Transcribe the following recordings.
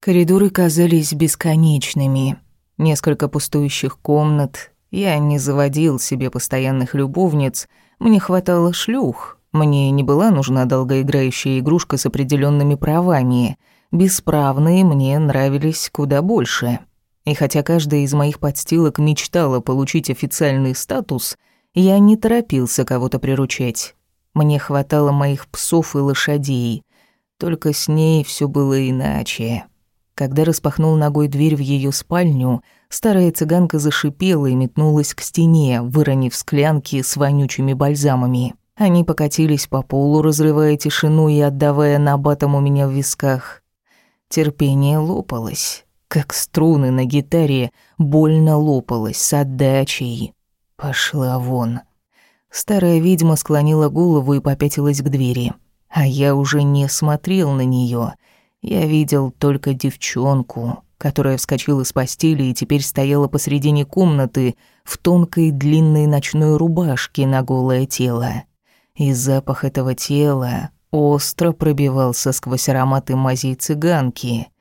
Коридоры казались бесконечными. Несколько пустующих комнат. Я не заводил себе постоянных любовниц. Мне хватало шлюх. Мне не была нужна долгоиграющая игрушка с определенными правами. Бесправные мне нравились куда больше. И хотя каждая из моих подстилок мечтала получить официальный статус, я не торопился кого-то приручать. Мне хватало моих псов и лошадей. Только с ней все было иначе. Когда распахнул ногой дверь в ее спальню, старая цыганка зашипела и метнулась к стене, выронив склянки с вонючими бальзамами. Они покатились по полу, разрывая тишину и отдавая набатом у меня в висках. Терпение лопалось как струны на гитаре, больно лопалась с отдачей. Пошла вон. Старая ведьма склонила голову и попятилась к двери. А я уже не смотрел на нее. Я видел только девчонку, которая вскочила с постели и теперь стояла посредине комнаты в тонкой длинной ночной рубашке на голое тело. И запах этого тела остро пробивался сквозь ароматы мази цыганки —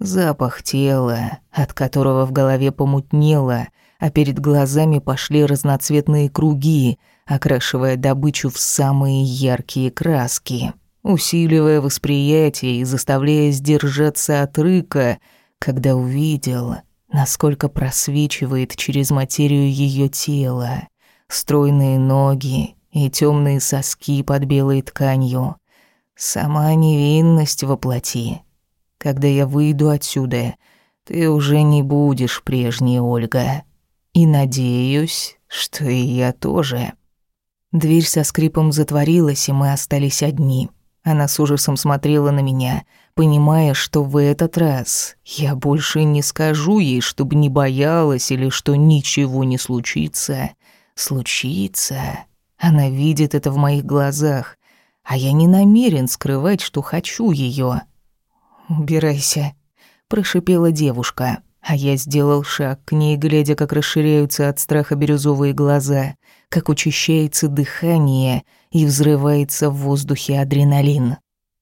Запах тела, от которого в голове помутнело, а перед глазами пошли разноцветные круги, окрашивая добычу в самые яркие краски, усиливая восприятие и заставляя сдержаться от рыка, когда увидел, насколько просвечивает через материю ее тело, стройные ноги и темные соски под белой тканью. Сама невинность воплоти. Когда я выйду отсюда, ты уже не будешь прежней, Ольга. И надеюсь, что и я тоже». Дверь со скрипом затворилась, и мы остались одни. Она с ужасом смотрела на меня, понимая, что в этот раз я больше не скажу ей, чтобы не боялась или что ничего не случится. Случится. Она видит это в моих глазах, а я не намерен скрывать, что хочу ее. «Убирайся», — прошипела девушка, а я сделал шаг к ней, глядя, как расширяются от страха бирюзовые глаза, как учащается дыхание и взрывается в воздухе адреналин.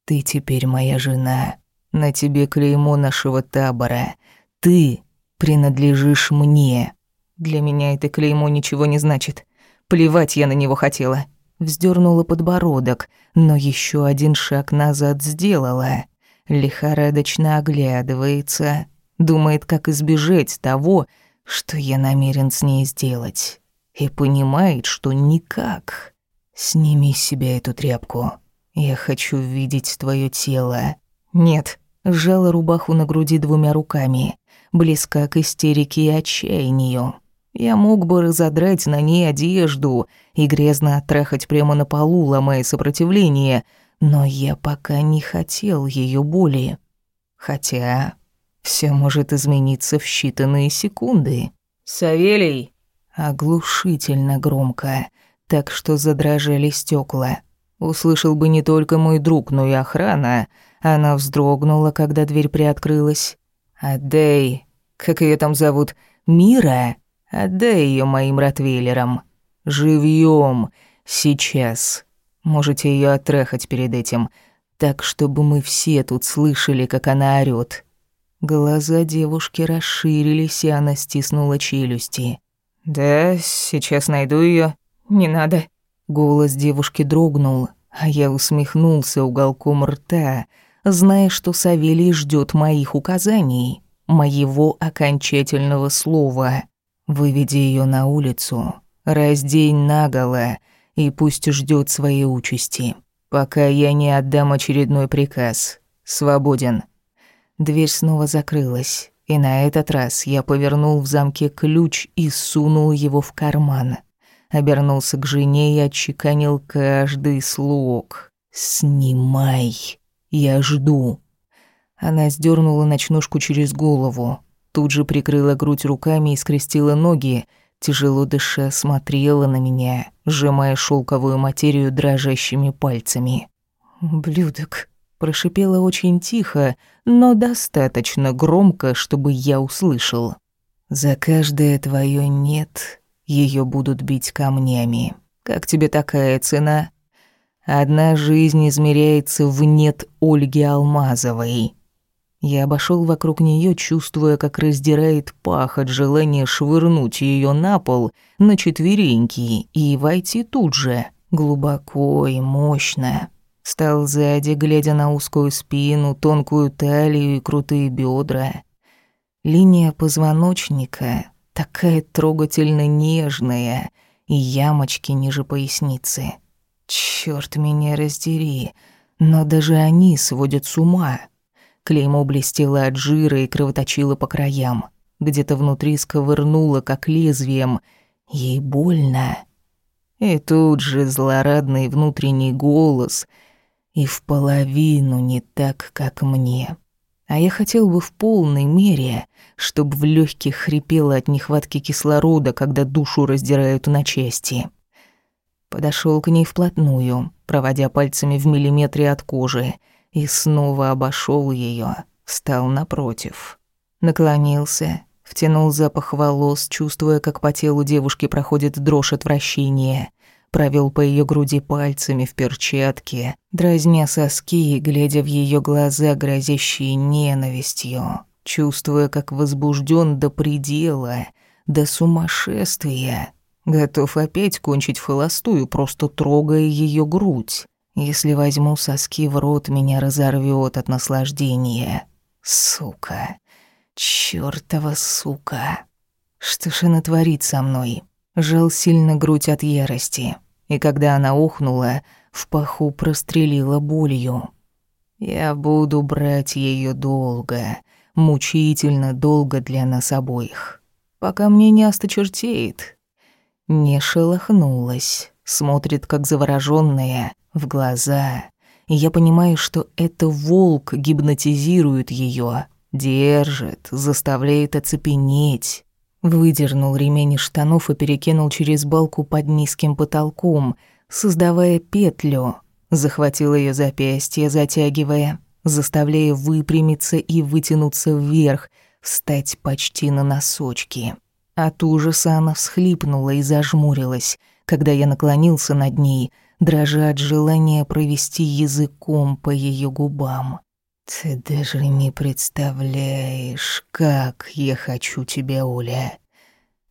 «Ты теперь моя жена. На тебе клеймо нашего табора. Ты принадлежишь мне. Для меня это клеймо ничего не значит. Плевать я на него хотела». Вздернула подбородок, но еще один шаг назад сделала лихорадочно оглядывается, думает, как избежать того, что я намерен с ней сделать, и понимает, что никак. Сними с себя эту тряпку. Я хочу видеть твое тело. Нет, сжала рубаху на груди двумя руками, близка к истерике и отчаянию. Я мог бы разодрать на ней одежду и грязно оттрахать прямо на полу, ломая сопротивление — но я пока не хотел ее боли. Хотя все может измениться в считанные секунды. «Савелий!» Оглушительно громко, так что задрожали стекла. Услышал бы не только мой друг, но и охрана. Она вздрогнула, когда дверь приоткрылась. «Отдай, как ее там зовут, Мира? Отдай ее моим ротвейлерам. Живьем, сейчас». Можете ее оттрахать перед этим, так, чтобы мы все тут слышали, как она орёт». Глаза девушки расширились, и она стиснула челюсти. «Да, сейчас найду ее. Не надо». Голос девушки дрогнул, а я усмехнулся уголком рта, зная, что Савелий ждет моих указаний, моего окончательного слова. «Выведи ее на улицу, раздень наголо и пусть ждет своей участи, пока я не отдам очередной приказ. Свободен. Дверь снова закрылась, и на этот раз я повернул в замке ключ и сунул его в карман. Обернулся к жене и отчеканил каждый слог. «Снимай! Я жду!» Она сдернула ночнушку через голову, тут же прикрыла грудь руками и скрестила ноги, тяжело дыша, смотрела на меня, сжимая шелковую материю дрожащими пальцами. «Ублюдок», — прошипела очень тихо, но достаточно громко, чтобы я услышал. «За каждое твое «нет» ее будут бить камнями. Как тебе такая цена?» Одна жизнь измеряется в «нет» Ольги Алмазовой. Я обошел вокруг нее, чувствуя, как раздирает пах от желания швырнуть ее на пол на четвереньки и войти тут же, глубоко и мощно. Стал сзади, глядя на узкую спину, тонкую талию и крутые бедра. Линия позвоночника такая трогательно нежная и ямочки ниже поясницы. Черт меня раздери, но даже они сводят с ума. Клеймо блестело от жира и кровоточило по краям. Где-то внутри сковырнуло, как лезвием. Ей больно. И тут же злорадный внутренний голос — и в половину не так, как мне. А я хотел бы в полной мере, чтобы в легких хрипело от нехватки кислорода, когда душу раздирают на части. Подошел к ней вплотную, проводя пальцами в миллиметре от кожи, и снова обошел ее, встал напротив. Наклонился, втянул запах волос, чувствуя, как по телу девушки проходит дрожь отвращения, провел по ее груди пальцами в перчатке, дразня соски и глядя в ее глаза, грозящие ненавистью, чувствуя, как возбужден до предела, до сумасшествия, готов опять кончить в холостую, просто трогая ее грудь. Если возьму соски в рот, меня разорвет от наслаждения. Сука. Чёртова сука. Что ж она творит со мной? Жал сильно грудь от ярости, и когда она ухнула, в паху прострелила болью. Я буду брать ее долго, мучительно долго для нас обоих, пока мне не осточертеет. Не шелохнулась, смотрит как заворожённая, в глаза, и я понимаю, что это волк гипнотизирует ее, держит, заставляет оцепенеть. Выдернул ремень из штанов и перекинул через балку под низким потолком, создавая петлю. Захватил ее запястье, затягивая, заставляя выпрямиться и вытянуться вверх, встать почти на носочки. От ужаса она всхлипнула и зажмурилась, когда я наклонился над ней, дрожа от желания провести языком по ее губам. «Ты даже не представляешь, как я хочу тебя, Оля.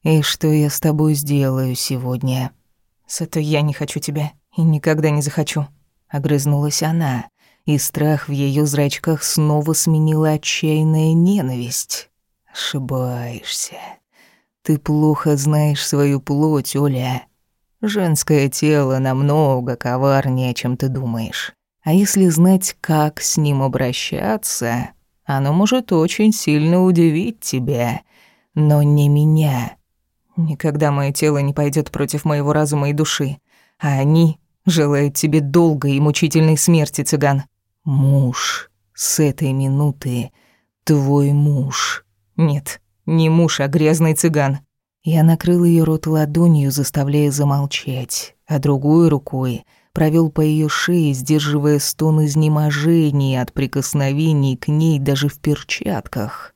И что я с тобой сделаю сегодня?» «Зато я не хочу тебя и никогда не захочу», — огрызнулась она, и страх в ее зрачках снова сменила отчаянная ненависть. «Ошибаешься. Ты плохо знаешь свою плоть, Оля. Женское тело намного коварнее, чем ты думаешь. А если знать, как с ним обращаться, оно может очень сильно удивить тебя, но не меня. Никогда мое тело не пойдет против моего разума и души, а они желают тебе долгой и мучительной смерти, цыган. Муж, с этой минуты твой муж. Нет, не муж, а грязный цыган. Я накрыл ее рот ладонью, заставляя замолчать, а другой рукой провел по ее шее, сдерживая стон изнеможения от прикосновений к ней даже в перчатках.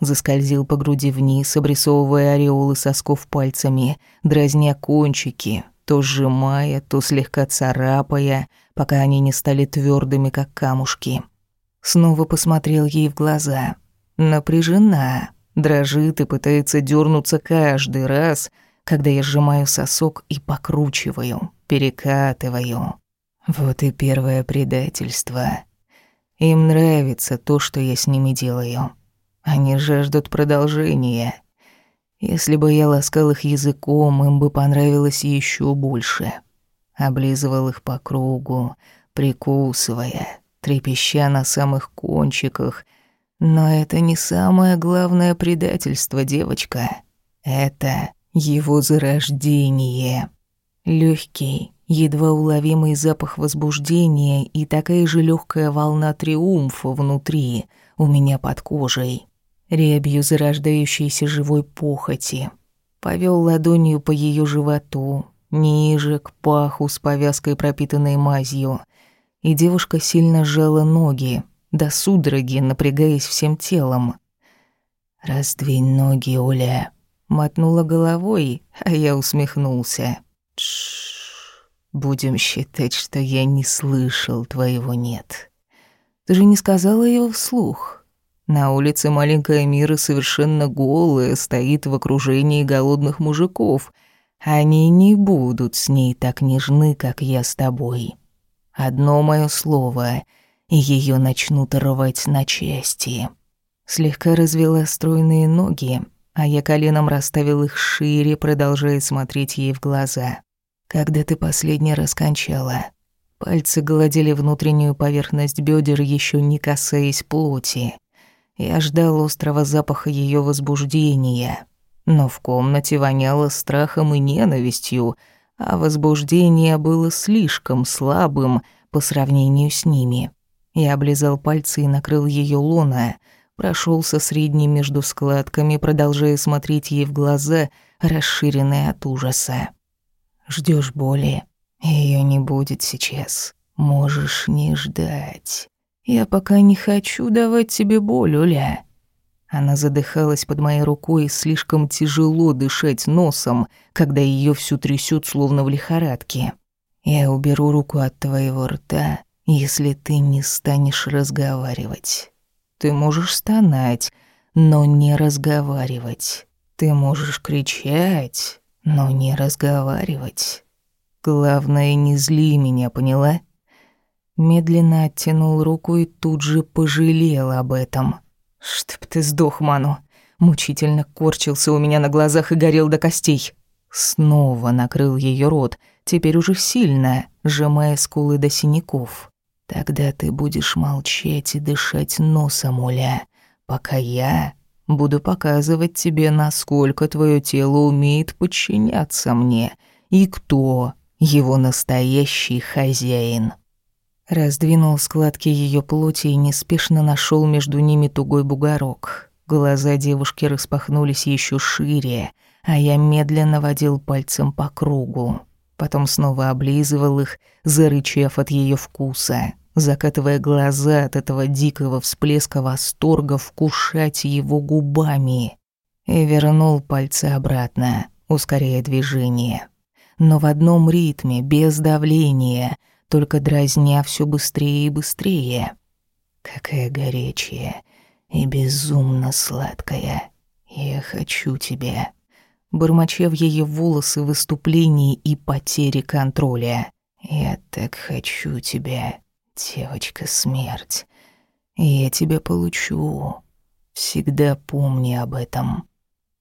Заскользил по груди вниз, обрисовывая ореолы сосков пальцами, дразня кончики, то сжимая, то слегка царапая, пока они не стали твердыми, как камушки. Снова посмотрел ей в глаза. Напряжена, дрожит и пытается дернуться каждый раз, когда я сжимаю сосок и покручиваю перекатываю. Вот и первое предательство. Им нравится то, что я с ними делаю. Они жаждут продолжения. Если бы я ласкал их языком, им бы понравилось еще больше. Облизывал их по кругу, прикусывая, трепеща на самых кончиках. Но это не самое главное предательство, девочка. Это его зарождение. Легкий, едва уловимый запах возбуждения и такая же легкая волна триумфа внутри, у меня под кожей. Рябью зарождающейся живой похоти. Повел ладонью по ее животу, ниже, к паху с повязкой, пропитанной мазью. И девушка сильно сжала ноги, до судороги, напрягаясь всем телом. «Раздвинь ноги, Оля», — мотнула головой, а я усмехнулся. Тш, будем считать, что я не слышал твоего «нет». Ты же не сказала его вслух. На улице маленькая Мира совершенно голая, стоит в окружении голодных мужиков. Они не будут с ней так нежны, как я с тобой. Одно мое слово, и ее начнут рвать на части. Слегка развела стройные ноги, а я коленом расставил их шире, продолжая смотреть ей в глаза. «Когда ты последний раз кончала?» Пальцы гладили внутреннюю поверхность бедер, еще не касаясь плоти. Я ждал острого запаха ее возбуждения, но в комнате воняло страхом и ненавистью, а возбуждение было слишком слабым по сравнению с ними. Я облизал пальцы и накрыл ее лона, прошелся средним между складками, продолжая смотреть ей в глаза, расширенные от ужаса. Ждешь боли? Ее не будет сейчас. Можешь не ждать. Я пока не хочу давать тебе боль, Оля. Она задыхалась под моей рукой, и слишком тяжело дышать носом, когда ее всю трясет, словно в лихорадке. Я уберу руку от твоего рта, если ты не станешь разговаривать. Ты можешь стонать, но не разговаривать. Ты можешь кричать, но не разговаривать. Главное, не зли меня, поняла? Медленно оттянул руку и тут же пожалел об этом. Чтоб ты сдох, Ману. Мучительно корчился у меня на глазах и горел до костей. Снова накрыл ее рот, теперь уже сильно, сжимая скулы до синяков. Тогда ты будешь молчать и дышать носом, Оля, пока я буду показывать тебе, насколько твое тело умеет подчиняться мне и кто его настоящий хозяин. Раздвинул складки ее плоти и неспешно нашел между ними тугой бугорок. Глаза девушки распахнулись еще шире, а я медленно водил пальцем по кругу. Потом снова облизывал их, зарычав от ее вкуса, закатывая глаза от этого дикого всплеска восторга вкушать его губами. И вернул пальцы обратно, ускоряя движение. Но в одном ритме, без давления — только дразня все быстрее и быстрее. Какая горячая и безумно сладкая. Я хочу тебя. Бормоча в ее волосы выступлений и потери контроля. Я так хочу тебя, девочка-смерть. Я тебя получу. Всегда помни об этом.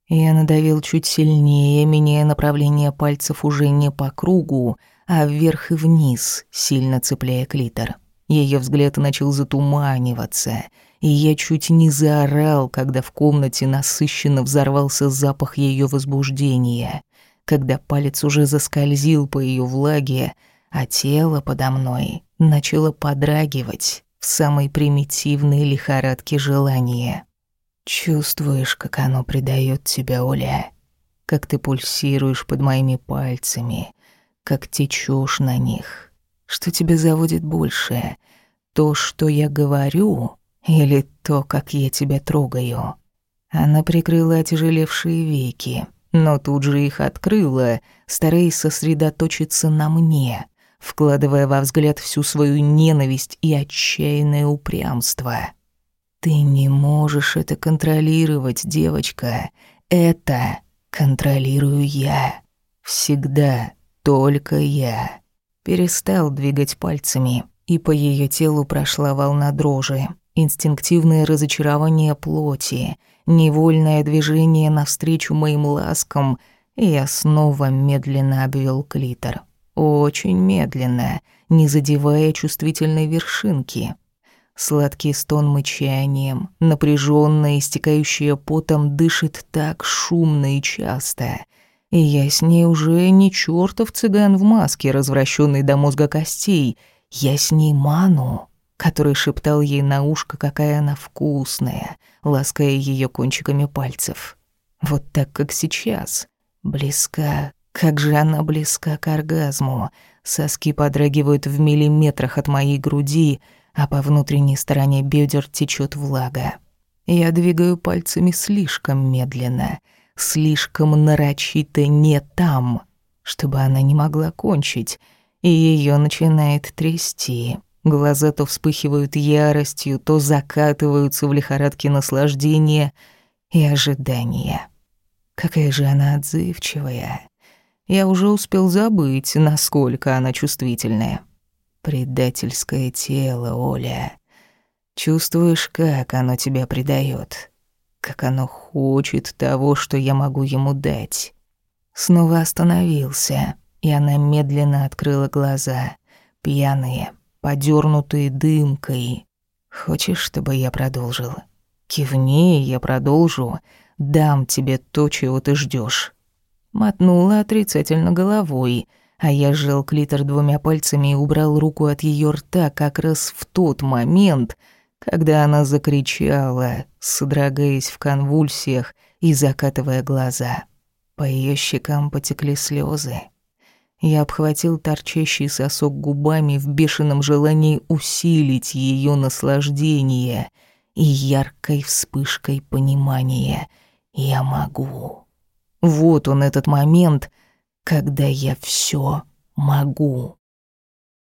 Я надавил чуть сильнее, меняя направление пальцев уже не по кругу, а вверх и вниз, сильно цепляя клитор. Ее взгляд начал затуманиваться, и я чуть не заорал, когда в комнате насыщенно взорвался запах ее возбуждения, когда палец уже заскользил по ее влаге, а тело подо мной начало подрагивать в самой примитивной лихорадке желания. Чувствуешь, как оно предает тебя, Оля? Как ты пульсируешь под моими пальцами, как течешь на них. Что тебя заводит больше? То, что я говорю, или то, как я тебя трогаю? Она прикрыла отяжелевшие веки, но тут же их открыла, стараясь сосредоточиться на мне, вкладывая во взгляд всю свою ненависть и отчаянное упрямство. «Ты не можешь это контролировать, девочка. Это контролирую я. Всегда только я. Перестал двигать пальцами, и по ее телу прошла волна дрожи, инстинктивное разочарование плоти, невольное движение навстречу моим ласкам, и я снова медленно обвел клитор. Очень медленно, не задевая чувствительной вершинки. Сладкий стон мычанием, напряжённая, истекающая потом, дышит так шумно и часто — и я с ней уже не чертов цыган в маске, развращенный до мозга костей. Я с ней Ману, который шептал ей на ушко, какая она вкусная, лаская ее кончиками пальцев. Вот так, как сейчас. Близка, как же она близка к оргазму. Соски подрагивают в миллиметрах от моей груди, а по внутренней стороне бедер течет влага. Я двигаю пальцами слишком медленно — слишком нарочито не там, чтобы она не могла кончить, и ее начинает трясти. Глаза то вспыхивают яростью, то закатываются в лихорадке наслаждения и ожидания. Какая же она отзывчивая. Я уже успел забыть, насколько она чувствительная. Предательское тело, Оля. Чувствуешь, как оно тебя предает, как оно хочет того, что я могу ему дать. Снова остановился, и она медленно открыла глаза, пьяные, подернутые дымкой. Хочешь, чтобы я продолжил? Кивни, я продолжу. Дам тебе то, чего ты ждешь. Мотнула отрицательно головой, а я сжал клитор двумя пальцами и убрал руку от ее рта как раз в тот момент, когда она закричала, содрогаясь в конвульсиях и закатывая глаза. По ее щекам потекли слезы. Я обхватил торчащий сосок губами в бешеном желании усилить ее наслаждение и яркой вспышкой понимания «я могу». Вот он этот момент, когда я все могу.